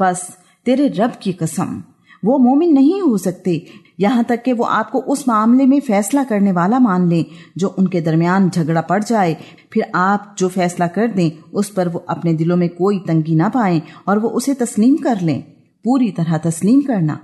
بس تیرے رب کی قسم، وہ مومن نہیں ہو سکتے۔ یہاں تک کہ وہ آپ کو اس معاملے میں فیصلہ کرنے والا مان لیں جو ان کے درمیان جھگڑا پڑ جائے۔ پھر آپ جو فیصلہ کر دیں، اس پر وہ اپنے دلوں میں کوئی تنگی نہ پائیں اور وہ اسے تسلیم کر لیں۔ پوری طرح تسلیم کرنا۔